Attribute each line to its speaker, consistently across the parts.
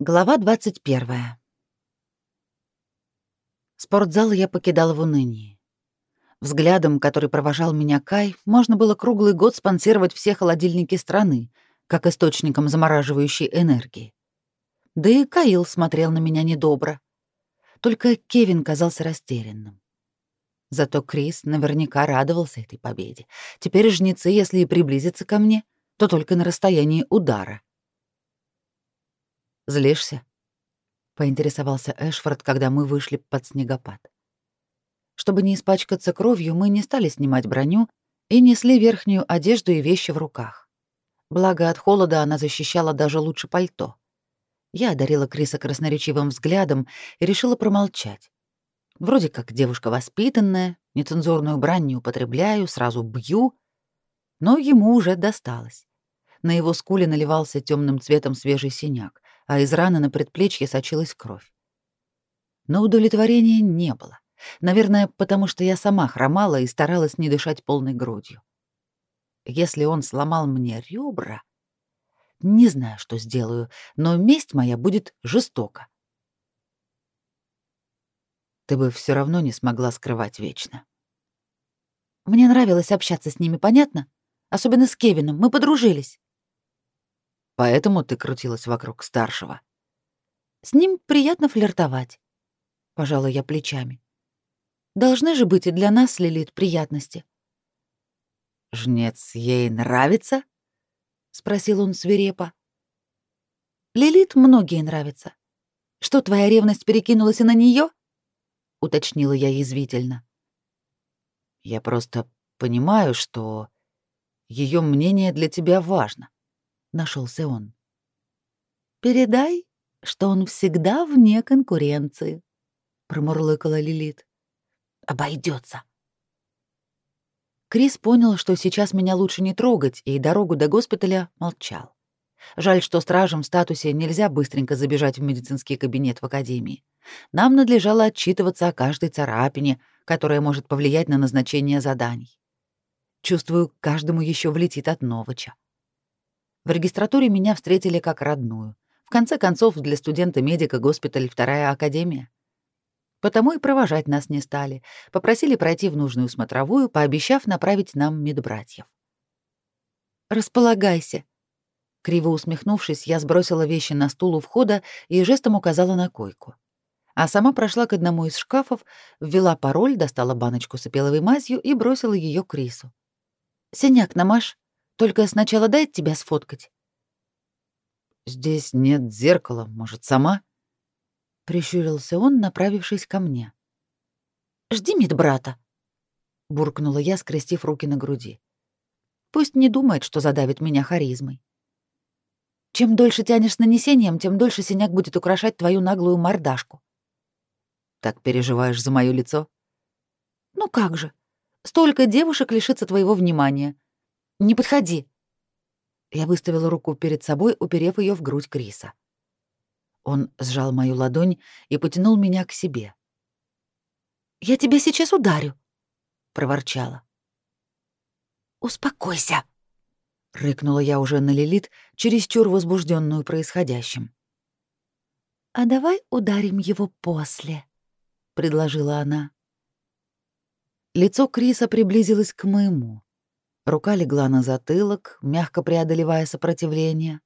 Speaker 1: Глава 21. Спортзал я покидала в унынии. Взглядом, который провожал меня Кай, можно было круглый год спонсировать все холодильники страны, как источником замораживающей энергии. Да и Каил смотрел на меня недобро. Только Кевин казался растерянным. Зато Крис наверняка радовался этой победе. Теперь жнецы, если и приблизятся ко мне, то только на расстоянии удара — Злишься? поинтересовался Эшфорд, когда мы вышли под снегопад. Чтобы не испачкаться кровью, мы не стали снимать броню и несли верхнюю одежду и вещи в руках. Благо от холода она защищала даже лучше пальто. Я одарила Криса красноречивым взглядом и решила промолчать. Вроде как девушка воспитанная, нецензурную брань не употребляю, сразу бью, но ему уже досталось. На его скуле наливался темным цветом свежий синяк, а из раны на предплечье сочилась кровь. Но удовлетворения не было. Наверное, потому что я сама хромала и старалась не дышать полной грудью. Если он сломал мне ребра, не знаю, что сделаю, но месть моя будет жестока. Ты бы все равно не смогла скрывать вечно. Мне нравилось общаться с ними, понятно? Особенно с Кевином. Мы подружились. Поэтому ты крутилась вокруг старшего. С ним приятно флиртовать. Пожала я плечами. Должны же быть и для нас, Лилит, приятности. Жнец ей нравится? Спросил он свирепо. Лилит многие нравятся. Что, твоя ревность перекинулась и на нее? Уточнила я язвительно. Я просто понимаю, что ее мнение для тебя важно нашелся он. Передай, что он всегда вне конкуренции, промурлыкала Лилит. Обойдется. Крис понял, что сейчас меня лучше не трогать, и дорогу до госпиталя молчал. Жаль, что стражам в статусе нельзя быстренько забежать в медицинский кабинет в академии. Нам надлежало отчитываться о каждой царапине, которая может повлиять на назначение заданий. Чувствую, каждому еще влетит от Новача. В регистратуре меня встретили как родную. В конце концов, для студента-медика госпиталь вторая академия. Потому и провожать нас не стали. Попросили пройти в нужную смотровую, пообещав направить нам медбратьев. «Располагайся». Криво усмехнувшись, я сбросила вещи на стул у входа и жестом указала на койку. А сама прошла к одному из шкафов, ввела пароль, достала баночку с апелловой мазью и бросила ее Крису. «Синяк намажь». Только сначала дай тебя сфоткать. Здесь нет зеркала, может, сама? Прищурился он, направившись ко мне. Жди медбрата, буркнула я, скрестив руки на груди. Пусть не думает, что задавит меня харизмой. Чем дольше тянешь с нанесением, тем дольше синяк будет украшать твою наглую мордашку. Так переживаешь за моё лицо? Ну как же? Столько девушек лишится твоего внимания. Не подходи. Я выставила руку перед собой, уперев ее в грудь Криса. Он сжал мою ладонь и потянул меня к себе. Я тебя сейчас ударю, проворчала. Успокойся, рыкнула я уже на Лилит, чересчур возбужденную происходящим. А давай ударим его после, предложила она. Лицо Криса приблизилось к моему. Рука легла на затылок, мягко преодолевая сопротивление.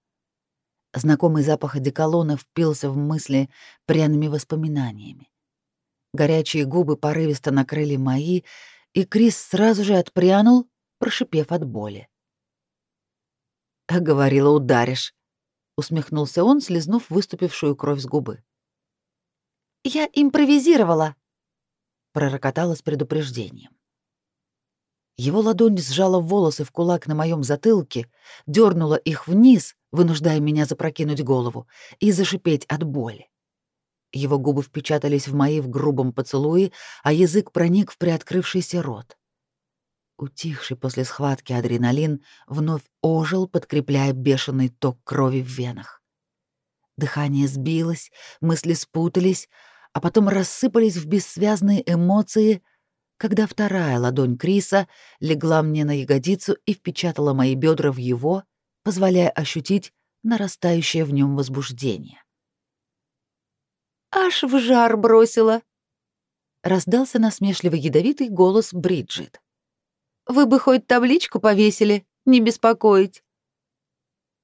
Speaker 1: Знакомый запах одеколона впился в мысли пряными воспоминаниями. Горячие губы порывисто накрыли мои, и Крис сразу же отпрянул, прошипев от боли. «А говорила, ударишь», — усмехнулся он, слезнув выступившую кровь с губы. «Я импровизировала», — пророкотала с предупреждением. Его ладонь сжала волосы в кулак на моем затылке, дернула их вниз, вынуждая меня запрокинуть голову, и зашипеть от боли. Его губы впечатались в мои в грубом поцелуе, а язык проник в приоткрывшийся рот. Утихший после схватки адреналин вновь ожил, подкрепляя бешеный ток крови в венах. Дыхание сбилось, мысли спутались, а потом рассыпались в бессвязные эмоции, когда вторая ладонь Криса легла мне на ягодицу и впечатала мои бедра в его, позволяя ощутить нарастающее в нем возбуждение. Аж в жар бросила. Раздался насмешливо ядовитый голос Бриджит. Вы бы хоть табличку повесили, не беспокоить.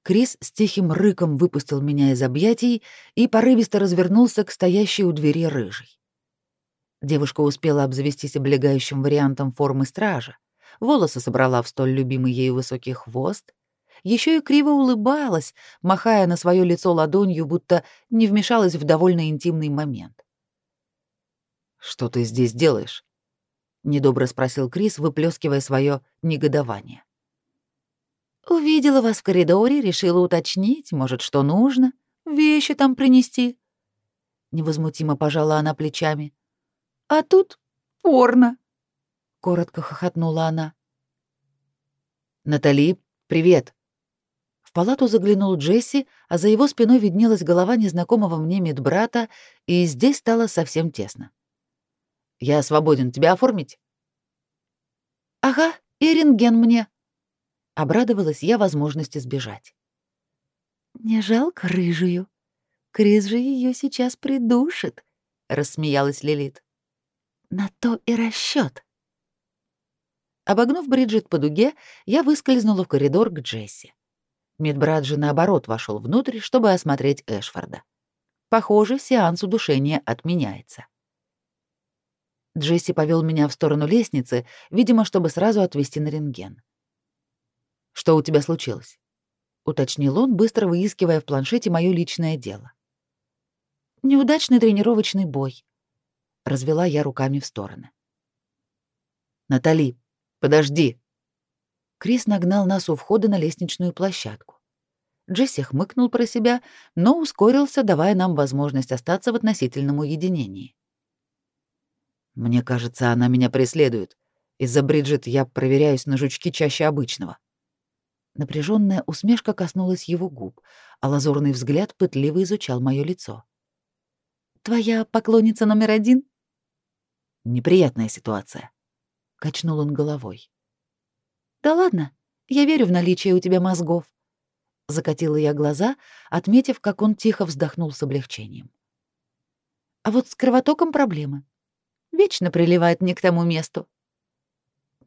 Speaker 1: Крис с тихим рыком выпустил меня из объятий и порывисто развернулся к стоящей у двери рыжей. Девушка успела обзавестись облегающим вариантом формы стража, волосы собрала в столь любимый ею высокий хвост, еще и криво улыбалась, махая на свое лицо ладонью, будто не вмешалась в довольно интимный момент. «Что ты здесь делаешь?» — недобро спросил Крис, выплескивая свое негодование. «Увидела вас в коридоре, решила уточнить, может, что нужно, вещи там принести». Невозмутимо пожала она плечами. «А тут порно», — коротко хохотнула она. «Натали, привет!» В палату заглянул Джесси, а за его спиной виднелась голова незнакомого мне медбрата, и здесь стало совсем тесно. «Я свободен. Тебя оформить?» «Ага, и рентген мне». Обрадовалась я возможности сбежать. «Не жалко рыжую? Крис же ее сейчас придушит», — рассмеялась Лилит. «На то и расчет. Обогнув Бриджит по дуге, я выскользнула в коридор к Джесси. Медбрат же, наоборот, вошел внутрь, чтобы осмотреть Эшфорда. Похоже, сеанс удушения отменяется. Джесси повел меня в сторону лестницы, видимо, чтобы сразу отвезти на рентген. «Что у тебя случилось?» — уточнил он, быстро выискивая в планшете мое личное дело. «Неудачный тренировочный бой», — развела я руками в стороны. «Натали, подожди!» Крис нагнал нас у входа на лестничную площадку. Джесси хмыкнул про себя, но ускорился, давая нам возможность остаться в относительном уединении. «Мне кажется, она меня преследует. Из-за Бриджит я проверяюсь на жучки чаще обычного». Напряженная усмешка коснулась его губ, а лазурный взгляд пытливо изучал мое лицо. «Твоя поклонница номер один?» «Неприятная ситуация», — качнул он головой. «Да ладно, я верю в наличие у тебя мозгов». Закатила я глаза, отметив, как он тихо вздохнул с облегчением. «А вот с кровотоком проблемы. Вечно приливает не к тому месту».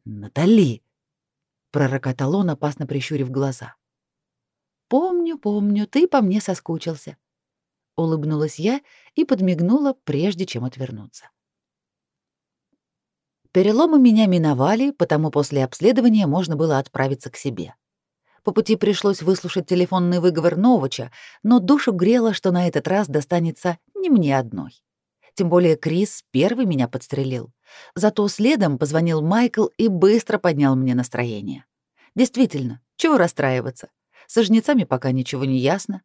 Speaker 1: «Натали!» — пророкотал он, опасно прищурив глаза. «Помню, помню, ты по мне соскучился». Улыбнулась я и подмигнула, прежде чем отвернуться. Переломы меня миновали, потому после обследования можно было отправиться к себе. По пути пришлось выслушать телефонный выговор Новача, но душу грело, что на этот раз достанется не мне одной. Тем более Крис первый меня подстрелил. Зато следом позвонил Майкл и быстро поднял мне настроение. Действительно, чего расстраиваться? Со жнецами пока ничего не ясно.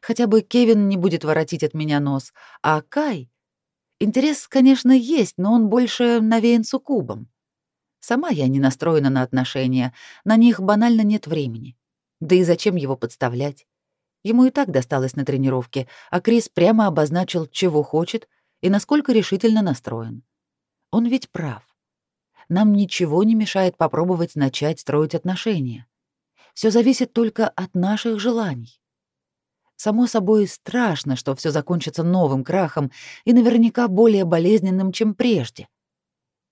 Speaker 1: Хотя бы Кевин не будет воротить от меня нос, а Кай Интерес, конечно, есть, но он больше навеян суккубом. Сама я не настроена на отношения, на них банально нет времени. Да и зачем его подставлять? Ему и так досталось на тренировке, а Крис прямо обозначил, чего хочет и насколько решительно настроен. Он ведь прав. Нам ничего не мешает попробовать начать строить отношения. Все зависит только от наших желаний. Само собой, страшно, что все закончится новым крахом и наверняка более болезненным, чем прежде.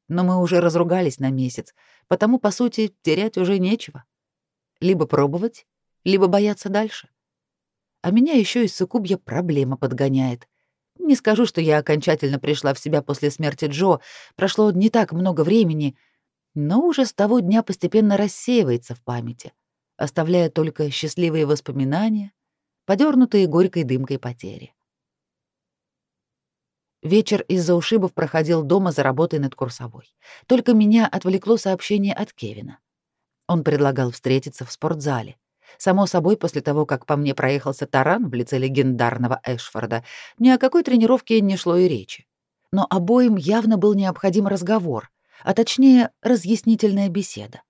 Speaker 1: Но мы уже разругались на месяц, потому, по сути, терять уже нечего. Либо пробовать, либо бояться дальше. А меня еще и суккубья проблема подгоняет. Не скажу, что я окончательно пришла в себя после смерти Джо, прошло не так много времени, но уже с того дня постепенно рассеивается в памяти, оставляя только счастливые воспоминания — подернутые горькой дымкой потери. Вечер из-за ушибов проходил дома за работой над курсовой. Только меня отвлекло сообщение от Кевина. Он предлагал встретиться в спортзале. Само собой, после того, как по мне проехался таран в лице легендарного Эшфорда, ни о какой тренировке не шло и речи. Но обоим явно был необходим разговор, а точнее, разъяснительная беседа.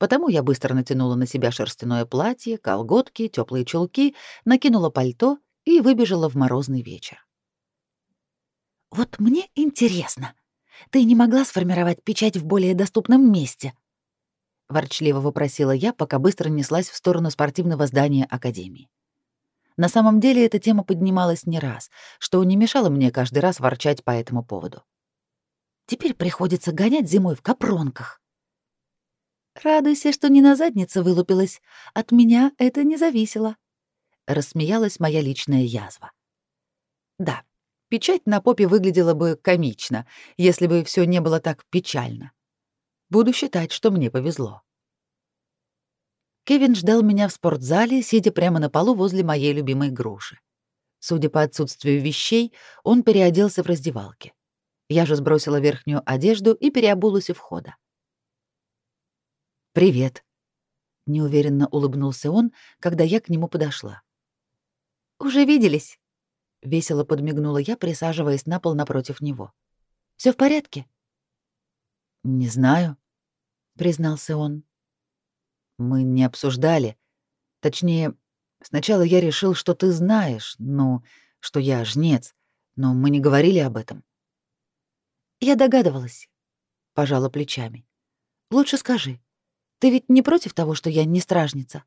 Speaker 1: Потому я быстро натянула на себя шерстяное платье, колготки, теплые чулки, накинула пальто и выбежала в морозный вечер. «Вот мне интересно, ты не могла сформировать печать в более доступном месте?» Ворчливо вопросила я, пока быстро неслась в сторону спортивного здания Академии. На самом деле эта тема поднималась не раз, что не мешало мне каждый раз ворчать по этому поводу. Теперь приходится гонять зимой в капронках. Радуйся, что не на заднице вылупилась. От меня это не зависело. Рассмеялась моя личная язва. Да, печать на попе выглядела бы комично, если бы все не было так печально. Буду считать, что мне повезло. Кевин ждал меня в спортзале, сидя прямо на полу возле моей любимой груши. Судя по отсутствию вещей, он переоделся в раздевалке. Я же сбросила верхнюю одежду и переобулась у входа. «Привет», — неуверенно улыбнулся он, когда я к нему подошла. «Уже виделись?» — весело подмигнула я, присаживаясь на пол напротив него. Все в порядке?» «Не знаю», — признался он. Мы не обсуждали. Точнее, сначала я решил, что ты знаешь, ну, что я жнец, но мы не говорили об этом. Я догадывалась, пожала плечами. Лучше скажи, ты ведь не против того, что я не стражница?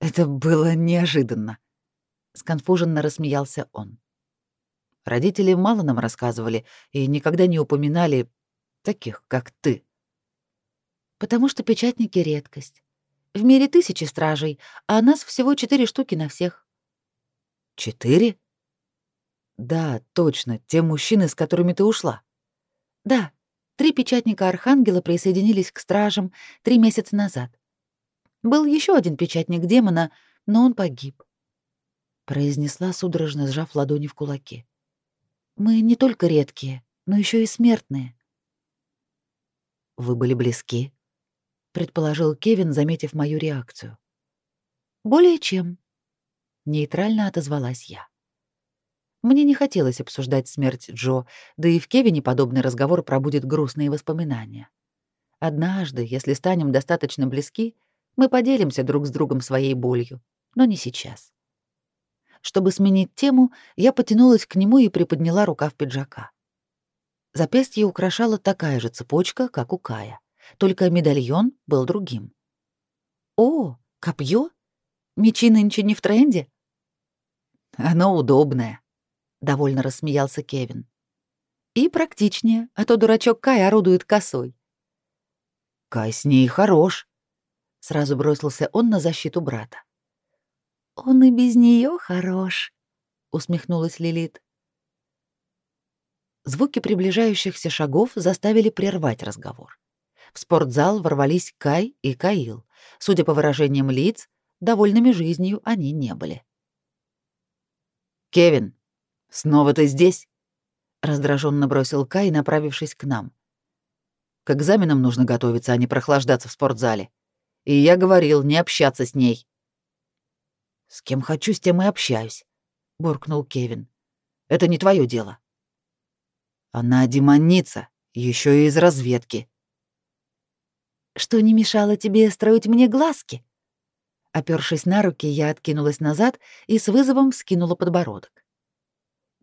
Speaker 1: Это было неожиданно, сконфуженно рассмеялся он. Родители мало нам рассказывали и никогда не упоминали таких, как ты потому что печатники — редкость. В мире тысячи стражей, а нас всего четыре штуки на всех». «Четыре?» «Да, точно, те мужчины, с которыми ты ушла». «Да, три печатника Архангела присоединились к стражам три месяца назад. Был еще один печатник демона, но он погиб», — произнесла, судорожно сжав ладони в кулаки. «Мы не только редкие, но еще и смертные». «Вы были близки?» предположил Кевин, заметив мою реакцию. Более чем, нейтрально отозвалась я. Мне не хотелось обсуждать смерть Джо, да и в Кевине подобный разговор пробудет грустные воспоминания. Однажды, если станем достаточно близки, мы поделимся друг с другом своей болью, но не сейчас. Чтобы сменить тему, я потянулась к нему и приподняла рукав пиджака. Запястье украшала такая же цепочка, как у Кая только медальон был другим. «О, копье? Мечи нынче не в тренде?» «Оно удобное», — довольно рассмеялся Кевин. «И практичнее, а то дурачок Кай орудует косой». «Кай с ней хорош», — сразу бросился он на защиту брата. «Он и без нее хорош», — усмехнулась Лилит. Звуки приближающихся шагов заставили прервать разговор. В спортзал ворвались Кай и Каил. Судя по выражениям лиц, довольными жизнью они не были. «Кевин, снова ты здесь?» — раздраженно бросил Кай, направившись к нам. «К экзаменам нужно готовиться, а не прохлаждаться в спортзале. И я говорил, не общаться с ней». «С кем хочу, с тем и общаюсь», — буркнул Кевин. «Это не твое дело». «Она демоница, еще и из разведки», что не мешало тебе строить мне глазки?» Опершись на руки, я откинулась назад и с вызовом вскинула подбородок.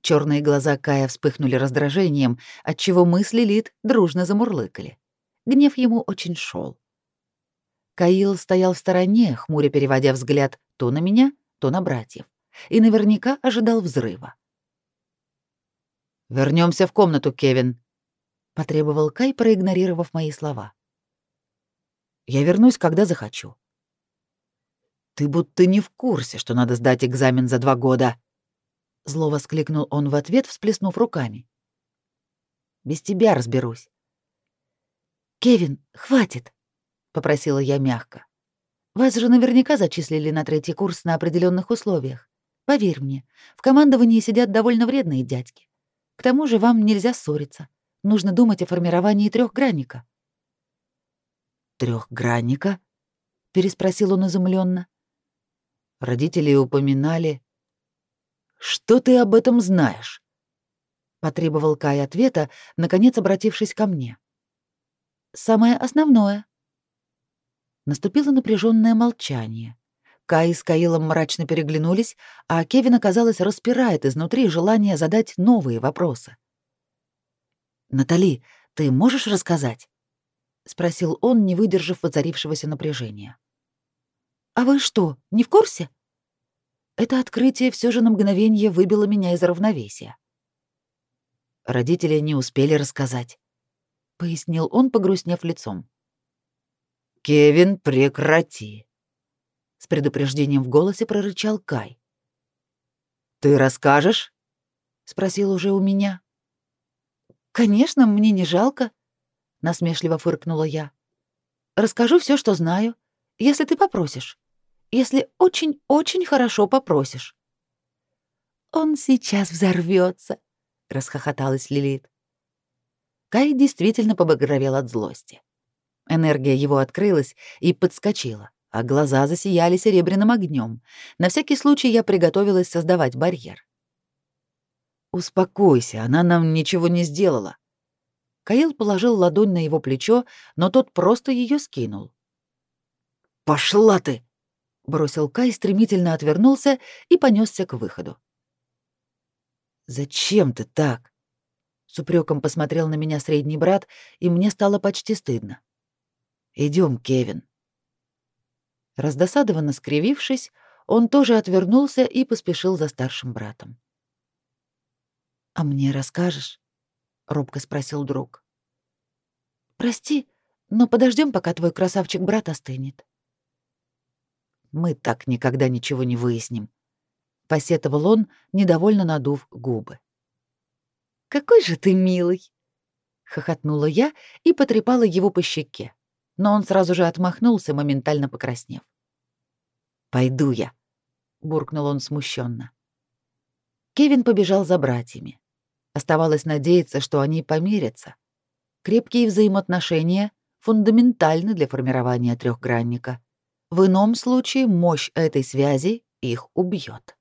Speaker 1: Черные глаза Кая вспыхнули раздражением, отчего мысли Лид дружно замурлыкали. Гнев ему очень шел. Каил стоял в стороне, хмуря переводя взгляд то на меня, то на братьев, и наверняка ожидал взрыва. Вернемся в комнату, Кевин», — потребовал Кай, проигнорировав мои слова. Я вернусь, когда захочу. Ты будто не в курсе, что надо сдать экзамен за два года. Зло воскликнул он в ответ, всплеснув руками. Без тебя разберусь. Кевин, хватит, попросила я мягко. Вас же наверняка зачислили на третий курс на определенных условиях. Поверь мне, в командовании сидят довольно вредные дядьки. К тому же вам нельзя ссориться. Нужно думать о формировании трехгранника трехгранника? переспросил он изумленно. Родители упоминали. Что ты об этом знаешь? потребовал Кай ответа, наконец обратившись ко мне. Самое основное. Наступило напряженное молчание. Кай с Каилом мрачно переглянулись, а Кевин, оказалось, распирает изнутри желание задать новые вопросы. «Натали, ты можешь рассказать?» — спросил он, не выдержав воцарившегося напряжения. «А вы что, не в курсе?» Это открытие все же на мгновение выбило меня из равновесия. Родители не успели рассказать, пояснил он, погрустнев лицом. Кевин, прекрати, с предупреждением в голосе прорычал Кай. Ты расскажешь? спросил уже у меня. Конечно, мне не жалко, насмешливо фыркнула я. Расскажу все, что знаю, если ты попросишь если очень-очень хорошо попросишь». «Он сейчас взорвется, расхохоталась Лилит. Кай действительно побагровел от злости. Энергия его открылась и подскочила, а глаза засияли серебряным огнем. На всякий случай я приготовилась создавать барьер. «Успокойся, она нам ничего не сделала». Каил положил ладонь на его плечо, но тот просто ее скинул. «Пошла ты!» Бросил Кай, стремительно отвернулся и понесся к выходу. Зачем ты так? С упреком посмотрел на меня средний брат, и мне стало почти стыдно. Идем, Кевин. Раздосадованно скривившись, он тоже отвернулся и поспешил за старшим братом. «А мне расскажешь?» — робко спросил друг. «Прости, но подождем, пока твой красавчик-брат остынет». Мы так никогда ничего не выясним, посетовал он, недовольно надув губы. Какой же ты милый, хохотнула я и потрепала его по щеке, но он сразу же отмахнулся, моментально покраснев. Пойду я, буркнул он смущенно. Кевин побежал за братьями. Оставалось надеяться, что они помирятся. Крепкие взаимоотношения фундаментальны для формирования трехгранника. В ином случае мощь этой связи их убьет.